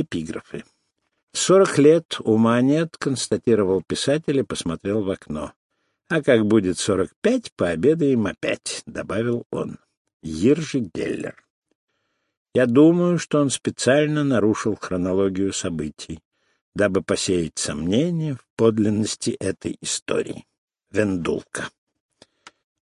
Эпиграфы. «Сорок лет, ума нет», — констатировал писатель и посмотрел в окно. «А как будет сорок пять, пообедаем опять», — добавил он. Иржи Геллер. Я думаю, что он специально нарушил хронологию событий, дабы посеять сомнения в подлинности этой истории. Вендулка.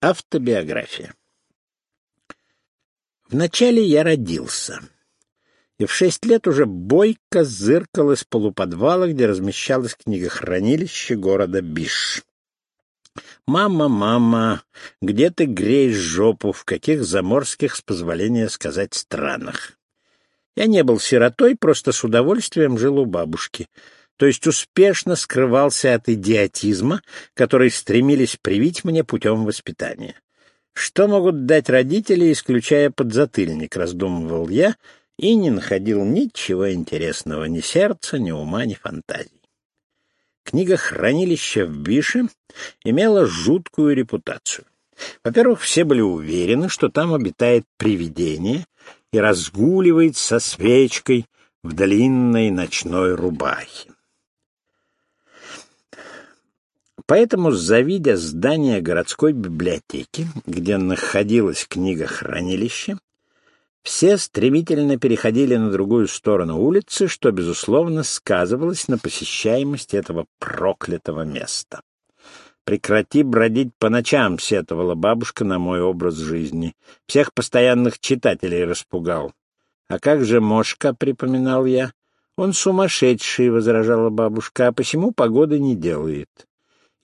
Автобиография. Вначале я родился, и в шесть лет уже бойко зыркал из полуподвала, где размещалось книгохранилище города Биш. «Мама, мама, где ты греешь жопу, в каких заморских, с позволения сказать, странах?» Я не был сиротой, просто с удовольствием жил у бабушки, то есть успешно скрывался от идиотизма, который стремились привить мне путем воспитания. Что могут дать родители, исключая подзатыльник, раздумывал я, и не находил ничего интересного, ни сердца, ни ума, ни фантазии. Книга «Хранилище в Бише» имела жуткую репутацию. Во-первых, все были уверены, что там обитает привидение и разгуливает со свечкой в длинной ночной рубахе. Поэтому, завидя здание городской библиотеки, где находилась книга «Хранилище», все стремительно переходили на другую сторону улицы, что, безусловно, сказывалось на посещаемости этого проклятого места. «Прекрати бродить по ночам», — сетовала бабушка на мой образ жизни. «Всех постоянных читателей распугал». «А как же Мошка?» — припоминал я. «Он сумасшедший», — возражала бабушка, — «а посему погоды не делает».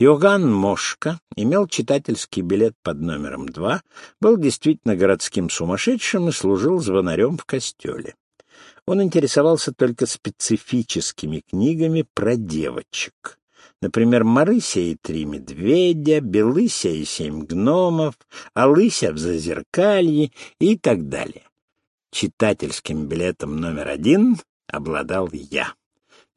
Иоганн Мошка имел читательский билет под номером два, был действительно городским сумасшедшим и служил звонарем в костеле. Он интересовался только специфическими книгами про девочек. Например, «Марыся и три медведя», «Белыся и семь гномов», «Алыся в зазеркалье» и так далее. Читательским билетом номер один обладал я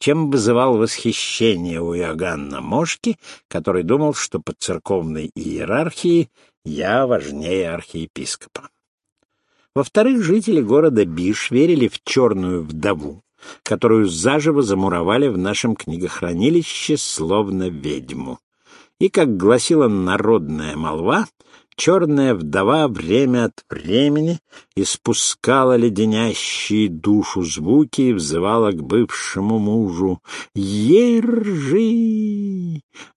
чем вызывал восхищение у Иоганна Мошки, который думал, что под церковной иерархией я важнее архиепископа. Во-вторых, жители города Биш верили в черную вдову, которую заживо замуровали в нашем книгохранилище словно ведьму. И, как гласила народная молва, черная вдова время от времени испускала леденящие душу звуки и взывала к бывшему мужу «Ержи!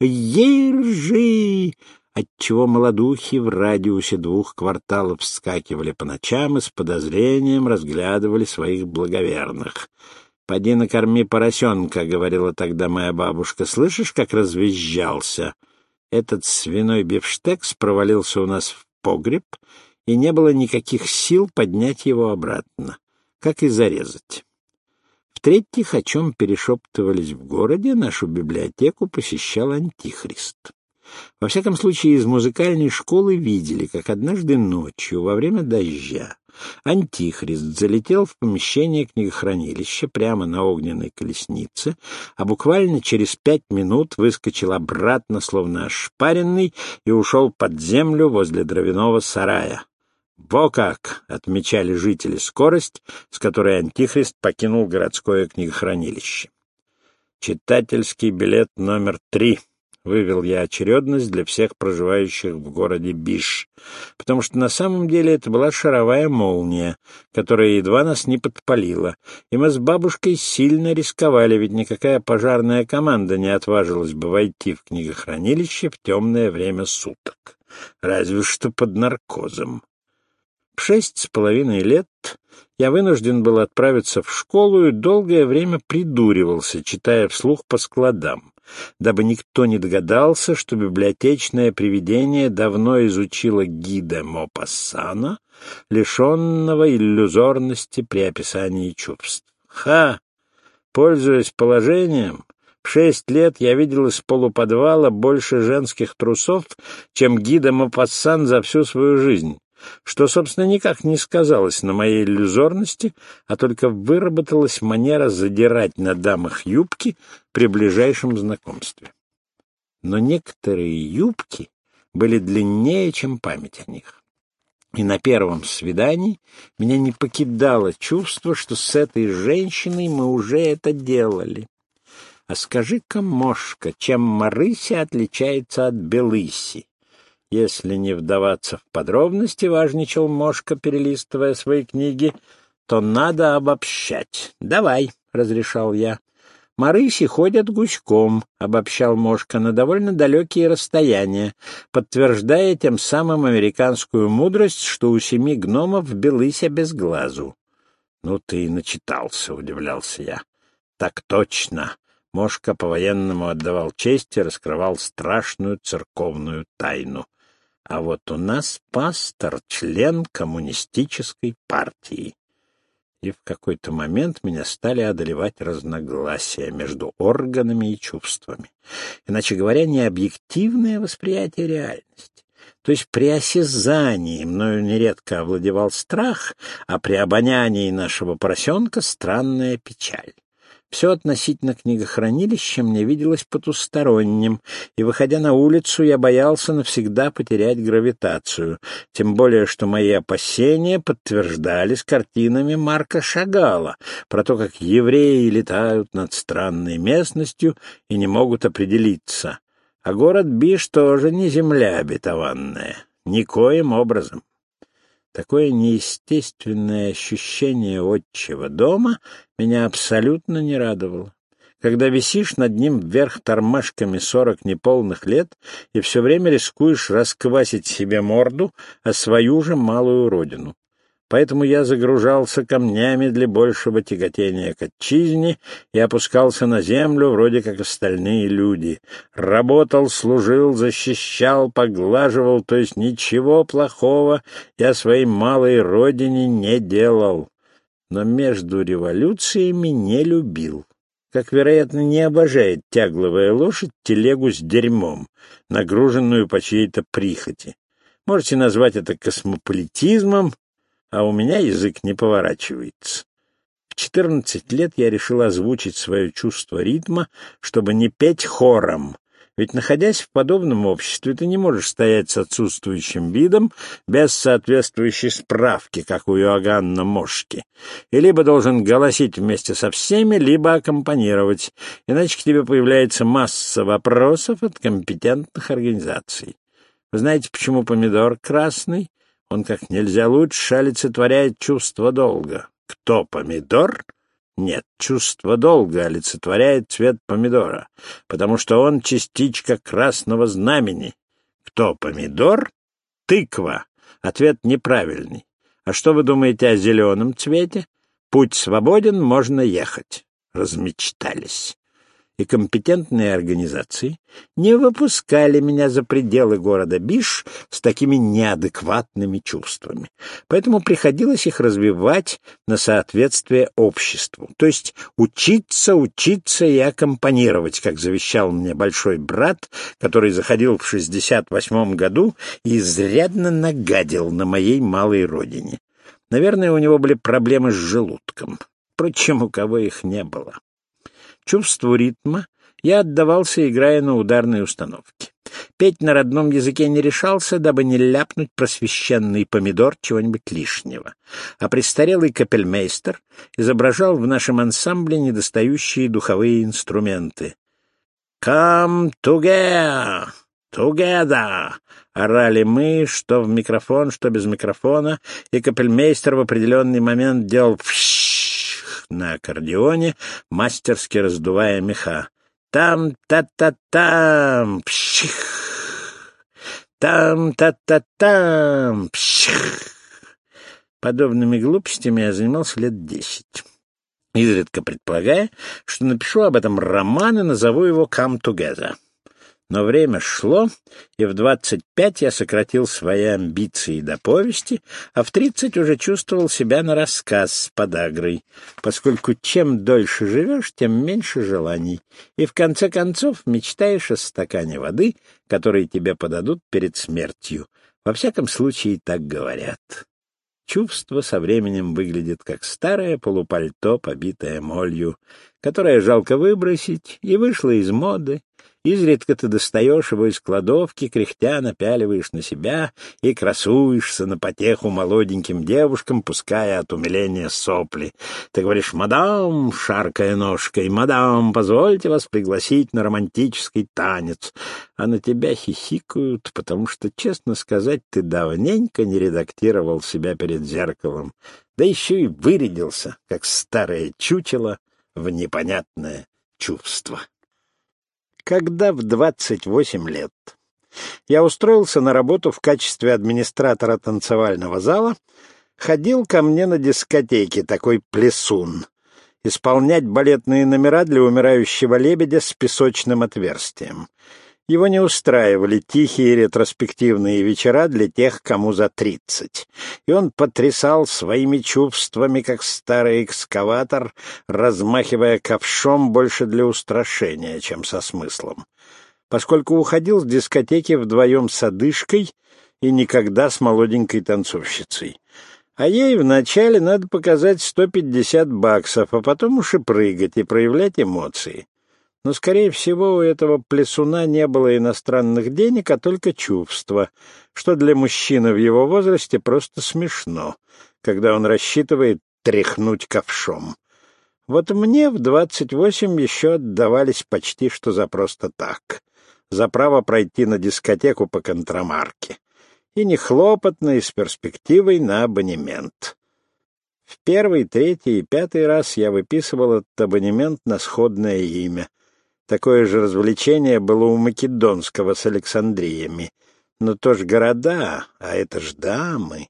Ержи!» отчего молодухи в радиусе двух кварталов вскакивали по ночам и с подозрением разглядывали своих благоверных. «Поди накорми поросенка», — говорила тогда моя бабушка. «Слышишь, как развизжался?» Этот свиной бифштекс провалился у нас в погреб, и не было никаких сил поднять его обратно, как и зарезать. В-третьих, о чем перешептывались в городе, нашу библиотеку посещал Антихрист. Во всяком случае, из музыкальной школы видели, как однажды ночью, во время дождя, Антихрист залетел в помещение книгохранилища прямо на огненной колеснице, а буквально через пять минут выскочил обратно, словно ошпаренный, и ушел под землю возле дровяного сарая. «Во как!» — отмечали жители скорость, с которой Антихрист покинул городское книгохранилище. Читательский билет номер три — Вывел я очередность для всех проживающих в городе Биш, потому что на самом деле это была шаровая молния, которая едва нас не подпалила, и мы с бабушкой сильно рисковали, ведь никакая пожарная команда не отважилась бы войти в книгохранилище в темное время суток, разве что под наркозом. В шесть с половиной лет я вынужден был отправиться в школу и долгое время придуривался, читая вслух по складам дабы никто не догадался, что библиотечное привидение давно изучило гида Мопассана, лишенного иллюзорности при описании чувств. Ха! Пользуясь положением, в шесть лет я видел из полуподвала больше женских трусов, чем гида Мопассан за всю свою жизнь что, собственно, никак не сказалось на моей иллюзорности, а только выработалась манера задирать на дамах юбки при ближайшем знакомстве. Но некоторые юбки были длиннее, чем память о них. И на первом свидании меня не покидало чувство, что с этой женщиной мы уже это делали. А скажи-ка, Мошка, чем Марыся отличается от Белыси? Если не вдаваться в подробности, важничал Мошка, перелистывая свои книги, то надо обобщать. «Давай», — разрешал я. «Марыси ходят гуськом», — обобщал Мошка, — «на довольно далекие расстояния, подтверждая тем самым американскую мудрость, что у семи гномов белыся без глазу». «Ну ты и начитался», — удивлялся я. «Так точно». Мошка по-военному отдавал честь и раскрывал страшную церковную тайну. А вот у нас пастор, член коммунистической партии. И в какой-то момент меня стали одолевать разногласия между органами и чувствами. Иначе говоря, необъективное восприятие реальности. То есть при осязании мною нередко овладевал страх, а при обонянии нашего поросенка — странная печаль. Все относительно книгохранилища мне виделось потусторонним, и, выходя на улицу, я боялся навсегда потерять гравитацию, тем более что мои опасения подтверждались картинами Марка Шагала про то, как евреи летают над странной местностью и не могут определиться. А город Биш тоже не земля обетованная, никоим образом. Такое неестественное ощущение отчего дома меня абсолютно не радовало. Когда висишь над ним вверх тормашками сорок неполных лет и все время рискуешь расквасить себе морду, а свою же малую родину поэтому я загружался камнями для большего тяготения к отчизне и опускался на землю, вроде как остальные люди. Работал, служил, защищал, поглаживал, то есть ничего плохого я своей малой родине не делал. Но между революциями не любил как, вероятно, не обожает тягловая лошадь телегу с дерьмом, нагруженную по чьей-то прихоти. Можете назвать это космополитизмом, а у меня язык не поворачивается. В четырнадцать лет я решил озвучить свое чувство ритма, чтобы не петь хором, ведь, находясь в подобном обществе, ты не можешь стоять с отсутствующим видом без соответствующей справки, как у Иоганна Мошки. И либо должен голосить вместе со всеми, либо аккомпанировать, иначе к тебе появляется масса вопросов от компетентных организаций. Вы знаете, почему помидор красный? Он как нельзя лучше олицетворяет чувство долга. Кто помидор? Нет, чувство долга олицетворяет цвет помидора, потому что он частичка красного знамени. Кто помидор? Тыква. Ответ неправильный. А что вы думаете о зеленом цвете? Путь свободен, можно ехать. Размечтались и компетентные организации не выпускали меня за пределы города Биш с такими неадекватными чувствами. Поэтому приходилось их развивать на соответствие обществу, то есть учиться, учиться и аккомпанировать, как завещал мне большой брат, который заходил в 68 году и изрядно нагадил на моей малой родине. Наверное, у него были проблемы с желудком. Впрочем, у кого их не было. Чувству ритма я отдавался, играя на ударной установке. Петь на родном языке не решался, дабы не ляпнуть просвещенный помидор чего-нибудь лишнего. А престарелый капельмейстер изображал в нашем ансамбле недостающие духовые инструменты. «Come together! Together!» — орали мы, что в микрофон, что без микрофона, и капельмейстер в определенный момент делал на аккордеоне, мастерски раздувая меха. Там-та-та-там, пших! Там-та-та-там, пших! Подобными глупостями я занимался лет десять изредка предполагая, что напишу об этом роман и назову его «Come Together». Но время шло, и в двадцать пять я сократил свои амбиции до повести, а в тридцать уже чувствовал себя на рассказ с подагрой, поскольку чем дольше живешь, тем меньше желаний, и в конце концов мечтаешь о стакане воды, который тебе подадут перед смертью. Во всяком случае, так говорят. Чувство со временем выглядит как старое полупальто, побитое молью, которое жалко выбросить, и вышло из моды, Изредка ты достаешь его из кладовки, кряхтя напяливаешь на себя и красуешься на потеху молоденьким девушкам, пуская от умиления сопли. Ты говоришь «Мадам», шаркая ножкой, «Мадам, позвольте вас пригласить на романтический танец», а на тебя хихикают, потому что, честно сказать, ты давненько не редактировал себя перед зеркалом, да еще и вырядился, как старое чучело, в непонятное чувство когда в 28 лет я устроился на работу в качестве администратора танцевального зала, ходил ко мне на дискотеке такой плесун, исполнять балетные номера для умирающего лебедя с песочным отверстием. Его не устраивали тихие ретроспективные вечера для тех, кому за тридцать. И он потрясал своими чувствами, как старый экскаватор, размахивая ковшом больше для устрашения, чем со смыслом. Поскольку уходил с дискотеки вдвоем с одышкой и никогда с молоденькой танцовщицей. А ей вначале надо показать сто пятьдесят баксов, а потом уж и прыгать и проявлять эмоции. Но, скорее всего, у этого плесуна не было иностранных денег, а только чувства, что для мужчины в его возрасте просто смешно, когда он рассчитывает тряхнуть ковшом. Вот мне в двадцать восемь еще отдавались почти что за просто так, за право пройти на дискотеку по контрамарке. И не хлопотно, и с перспективой на абонемент. В первый, третий и пятый раз я выписывал этот абонемент на сходное имя — Такое же развлечение было у Македонского с Александриями. Но то ж города, а это ж дамы.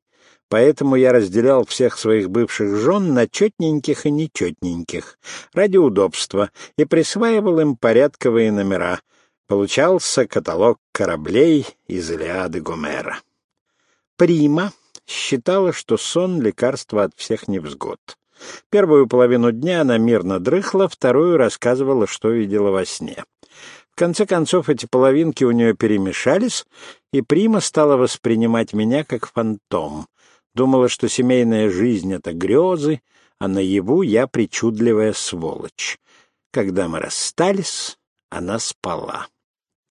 Поэтому я разделял всех своих бывших жен на четненьких и нечетненьких, ради удобства, и присваивал им порядковые номера. Получался каталог кораблей из Илиады Гомера. Прима считала, что сон — лекарство от всех невзгод. Первую половину дня она мирно дрыхла, вторую рассказывала, что видела во сне. В конце концов, эти половинки у нее перемешались, и Прима стала воспринимать меня как фантом. Думала, что семейная жизнь — это грезы, а наяву я причудливая сволочь. Когда мы расстались, она спала.